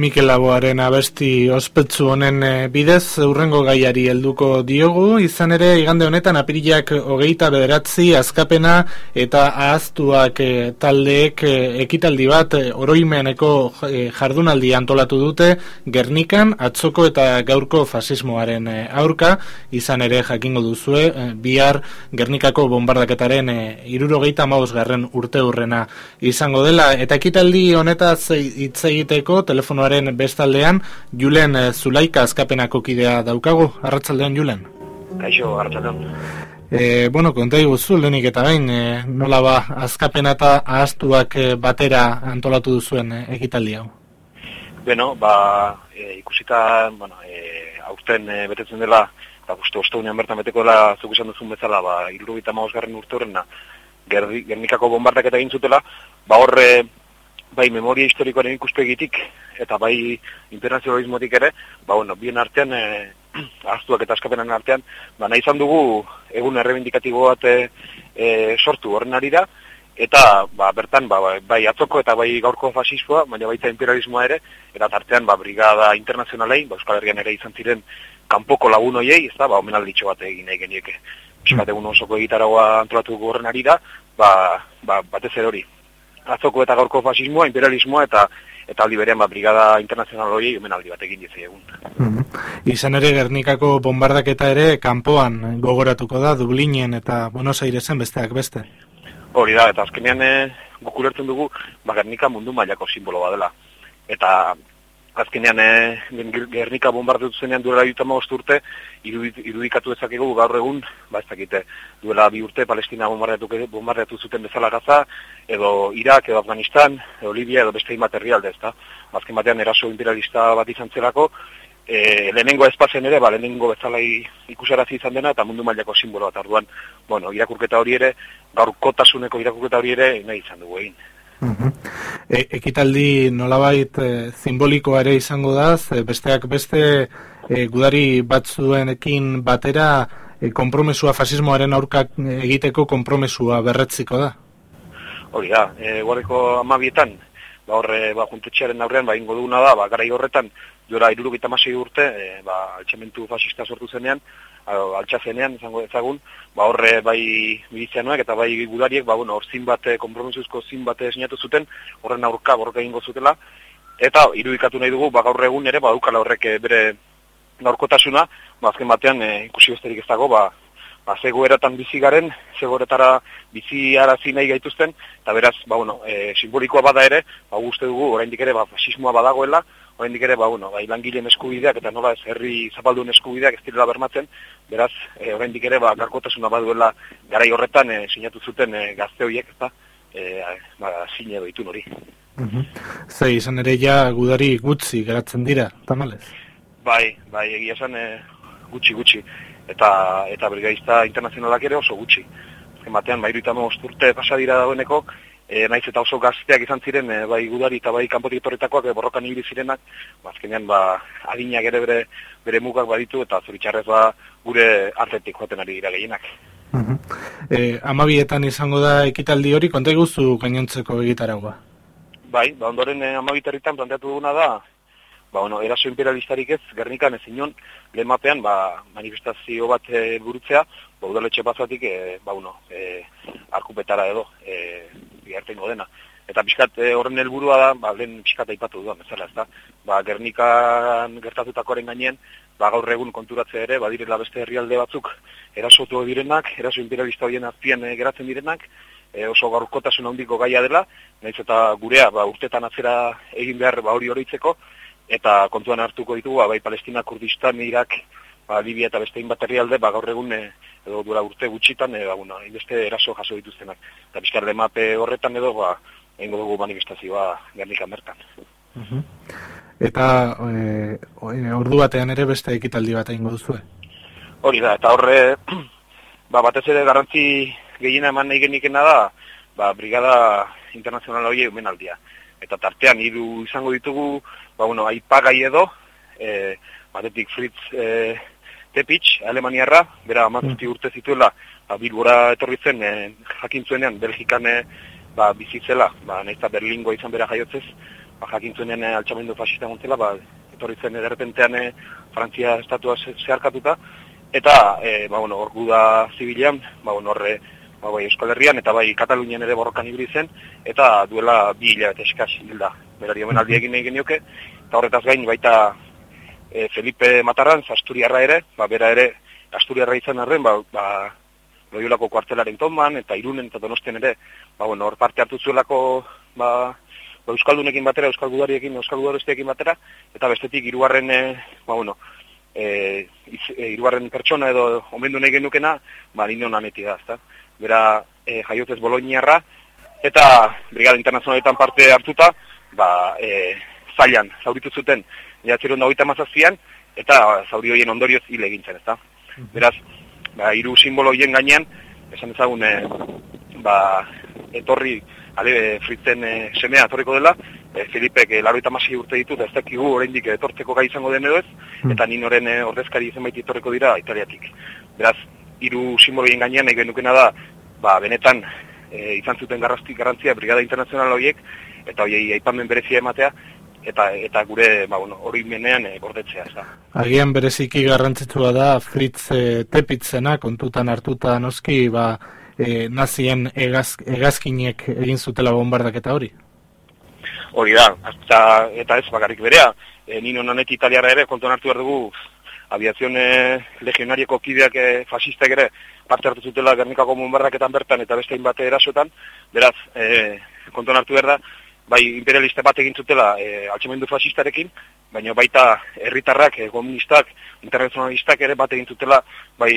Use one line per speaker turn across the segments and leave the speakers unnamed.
Mikel Laboaren abesti ospetsu honen eh, bidez urrengo gaiari helduko diogu, izan ere igande honetan apirilak hogeita bederatzi azkapena eta ahaztuak eh, taldeek eh, ekitaldi bat oroimeneko jardunaldi antolatu dute Gernikan atzoko eta gaurko fasismoaren aurka, izan ere jakingo duzue, bihar Gernikako bombardaketaren irurogeita mausgarren urte urrena izango dela, eta ekitaldi honetaz hitz egiteko telefono telefonoaren bestaldean Julen eh, Zulaika azkapenako kidea daukagu, arratsaldean Julen.
Kaixo, arratsaldean.
E, bueno, konta iguzu, lehenik eta gain, e, nola ba, azkapena eta ahaztuak batera antolatu duzuen e, ekitaldi hau?
Beno, ba, e, ikusita, bueno, e, aurten e, betetzen dela, ba, guzti osteunean bertan beteko dela, zuk esan duzun bezala, ba, irurugita mausgarren urte horrena, Gernikako bombardak eta egin zutela, ba horre bai memoria historikoaren ikuspegitik eta bai internazionalismotik ere, ba bueno, bien artean eh ahztuak eta askapenen artean, ba nahi izan dugu egun errebindikatibo bat e, sortu horren arira eta ba, bertan ba, bai atzoko eta bai gaurko fasismoa, baina baita imperialismoa ere, eta tartean ba, brigada internazionalei, ba, Euskal Herrian ere izan ziren kanpoko lagun hoiei, ez da, ba, omenalditxo bat egin nahi genieke. Piskat egun osoko egitaragoa antolatu horren arira, ba, ba, batez hori, atzoko eta gaurko fasismoa, imperialismoa eta eta aldi berean ba, brigada internazional hori hemen aldi bat egin dizi egun.
Mm Izan ere Gernikako bombardaketa ere kanpoan gogoratuko da Dublinen eta Buenos Airesen besteak beste.
Hori da, eta azkenean eh, gukulertzen dugu ba, Gernika mundu mailako simbolo badela. Eta azkenean e, Gernika bombardatu zenean duela juta urte, irudikatu dezakegu gaur egun, ba ez dakite, duela bi urte Palestina bombardatu, bombardatu zuten bezala gaza, edo Irak, edo Afganistan, edo Libia, edo beste imat herrialde, ezta? Azken batean eraso imperialista bat izan zelako, e, lehenengo espazen ere, ba, lehenengo bezala ikusarazi izan dena, eta mundu mailako simbolo bat arduan, bueno, irakurketa hori ere, gaurkotasuneko irakurketa hori ere, nahi izan dugu egin.
E, ekitaldi nolabait e, simbolikoa ere izango da, besteak beste e, gudari batzuenekin batera e, konpromesua fasismoaren aurka egiteko konpromesua berretziko da.
Hori da, e, guareko amabietan, ba horre, ba, juntetxearen aurrean, ba, ingo duguna da, ba, gara horretan, jora irurugita masei urte, e, ba, altxamentu fasista sortu zenean, altxazenean, izango ezagun, ba horre bai milizianoek eta bai gudariek, ba bueno, hor zin bat, eh, kompromisuzko zin bat sinatu zuten, horren aurka borroka egingo zutela, eta irudikatu nahi dugu, ba gaur egun ere, ba dukala horrek eh, bere gaurkotasuna, ba azken batean e, ikusi besterik ez dago, ba, ba zegoeratan bizi garen, zegoeretara bizi arazi nahi gaituzten, eta beraz, ba bueno, e, simbolikoa bada ere, ba guzti dugu, oraindik ere, ba fasismoa badagoela, oraindik ere ba bueno, ba langileen eskubideak eta nola ez herri zapaldun eskubideak ez direla bermatzen, beraz e, oraindik ere ba garkotasuna baduela garai horretan e, sinatu zuten e, gazte horiek, ezta? Eh, ba sine edo itun hori.
Mhm. Zei izan ere ja gudari gutxi geratzen dira, tamalez.
Bai, bai, egia esan e, gutxi gutxi eta eta brigadista internazionalak ere oso gutxi. Azken batean 35 urte pasa dira dagoeneko e, naiz eta oso gazteak izan ziren, e, bai gudari eta bai kanpotik etorritakoak e, borrokan hili zirenak, bazkenean ba, ba adinak ere bere, bere mugak baditu eta zoritxarrez ba gure artetik joaten ari dira gehienak.
Uh e, amabietan izango da ekitaldi hori, konta guzu gainontzeko egitaragua?
Bai, ba ondoren e, amabiterritan planteatu duguna da, ba, bueno, eraso imperialistarik ez, gernikan ez inon, lehen mapean, ba, manifestazio bat e, burutzea, ba, udaletxe bazatik, e, ba, uno, e, arkupetara edo, e, bihartengo dena. Eta pixkat e, horren helburua da, ba, lehen pixkat aipatu duan, bezala, ez da, ba, gernikan gertatutakoaren gainen, ba, gaur egun konturatzea ere, badirela beste herrialde batzuk, erasotu direnak, eraso imperialista horien azpian e, geratzen direnak, e, oso gaurkotasun handiko gaia dela, nahiz eta gurea, ba, urtetan atzera egin behar, ba, hori horitzeko, eta kontuan hartuko ditugu, ba, bai Palestina, Kurdistan, Irak, ba, Libia eta beste inbat ba, gaur egun e, edo dura urte gutxitan, e, ba, bueno, inbeste eraso jaso dituztenak. Eta bizkar mape horretan edo, ba, egingo dugu manifestazioa gernikan bertan.
Eta e, ordu batean ere beste ekitaldi bat egingo duzu,
Hori da, eta horre, ba, batez ere garrantzi gehiena eman nahi genikena da, ba, brigada internazional hori aldia. Eta tartean, hiru izango ditugu, ba, bueno, aipagai edo, e, batetik Fritz e, Tepich, Alemaniarra, bera amazazti mm. urte zituela, ba, bilbora etorri zen, e, jakin zuenean, Belgikan e, ba, bizitzela, ba, nahiz Berlingoa izan bera jaiotzez, ba, jakintzuen altxamendu fascista gontzela, ba, etorri zen ederrepentean Frantzia estatua zeharkatuta, eta, e, ba, bueno, hor guda zibilean, ba, bueno, horre, ba, bai, Euskal Herrian, eta bai, Katalunian ere borrokan ibili zen, eta duela bi hila eta eskaz hilda. Berari hemen aldi egin egin nioke, eta horretaz gain, baita e, Felipe Matarran, Asturiarra ere, ba, bera ere, Asturiarra izan arren, ba, ba, loiolako kuartelaren tonman, eta irunen eta donosten ere, ba, bueno, hor parte hartu zuelako, ba, ba, Euskaldunekin batera, Euskal Gudariekin, batera, eta bestetik irugarren, e, ba, bueno, e, iz, e, irugarren pertsona edo omendu nahi genukena, ba, nino naneti da, ezta? Bera, e, jaiotez Boloniarra, eta Brigada Internazionaletan parte hartuta, ba, e, zailan, zauritu zuten, jatzeron da hogeita mazazpian, eta zauri horien ondorioz hile egintzen, ezta? Beraz, ba, iru simbolo horien gainean, esan ezagun, e, ba, etorri, ale, fritzen e, semea etorriko dela, e, Filipek e, laro eta urte ditu, da ez dakigu oraindik etortzeko gai izango den edo ez, hmm. eta ninoren e, ordezkari zenbait etorriko dira italiatik. Beraz, hiru simboloien gainean nahi genukena da, ba, benetan e, izan zuten garrastik garrantzia Brigada Internazional horiek, eta horiei aipamen berezia ematea, eta eta gure ba bueno hori menean e, gordetzea ez da.
Agian bereziki garrantzitsua da Fritz e, Tepitzena kontutan hartuta noski ba e, nazien egaz, egazkinek egin zutela bombardaketa hori.
Hori da, eta, eta ez bakarrik berea, e, nino nonet italiara ere kontuan hartu behar dugu aviazione legionarieko kideak e, fasistek ere parte hartu zutela Gernikako bombardaketan bertan eta beste bate erasotan, beraz, e, kontuan hartu behar da, bai imperialista bat egin zutela e, altxamendu fasistarekin, baina baita herritarrak, e, komunistak, internazionalistak ere bat egin zutela bai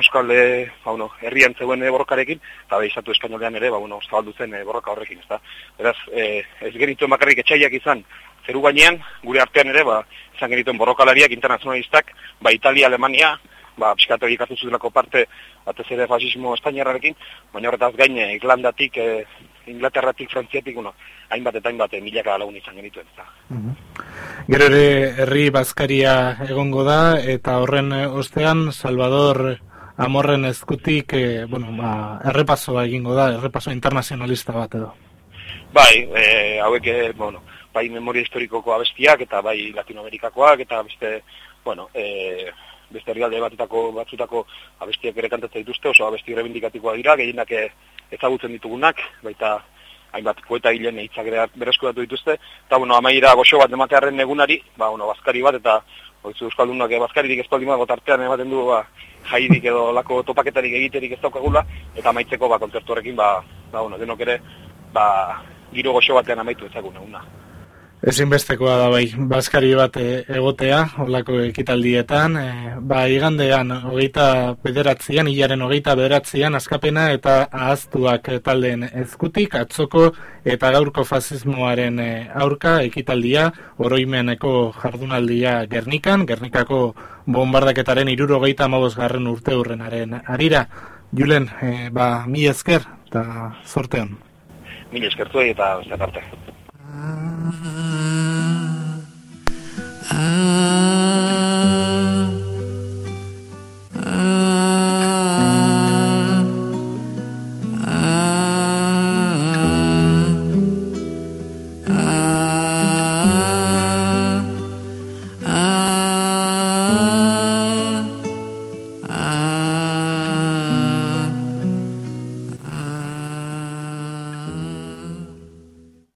Euskal e, ba, bueno, herrian zeuen e, borrokarekin, eta bai estatu espainolean ere, ba, bueno, zabaldu zen e, borroka horrekin, ezta. Beraz, e, ez genitu makarrik etxaiak izan, zeru gainean, gure artean ere, ba, izan genituen borrokalariak, internazionalistak, ba, Italia, Alemania, ba, psikatu egikatu zutelako parte, batez ere fasismo espainiarrarekin, baina horretaz gaine, Irlandatik, e, Inglaterratik, Frantziatik, bueno, hainbat eta hainbat eh, milaka lagun izan genituen.
Mm Gero ere herri bazkaria egongo da eta horren eh, ostean Salvador Amorren eskutik e, bueno, ba, errepasoa egingo da, errepaso internazionalista bat edo.
Bai, e, hauek, bueno, bai memoria historikoko abestiak eta bai latinoamerikakoak eta beste, bueno, e, beste herrialde batetako batzutako abestiak ere kantatzen dituzte, oso abesti rebindikatikoa dira, gehienak ezagutzen ditugunak, baita hainbat poeta hilen hitzak berreskuratu dituzte, eta bueno, amaira goxo bat ematearen egunari, ba, bueno, bazkari bat, eta oitzu euskaldunak bazkaririk espaldi bat gotartean ematen du, ba, jaidik edo lako topaketarik egiterik ez daukagula, eta amaitzeko, ba, kontzertu horrekin, ba, ba, bueno, denok ere, ba, giro goxo batean amaitu ezagun eguna.
Ezinbestekoa da bai, baskari bat eh, egotea, olako ekitaldietan, e, ba, igandean, hogeita bederatzean, hilaren hogeita bederatzean, askapena eta ahaztuak taldeen ezkutik, atzoko eta gaurko fasismoaren eh, aurka ekitaldia, oroimeneko jardunaldia Gernikan, Gernikako bombardaketaren iruro hogeita garren urte hurrenaren arira. Julen, e, ba, mi esker, eta sorteon.
Mi eskertu eta beste ah.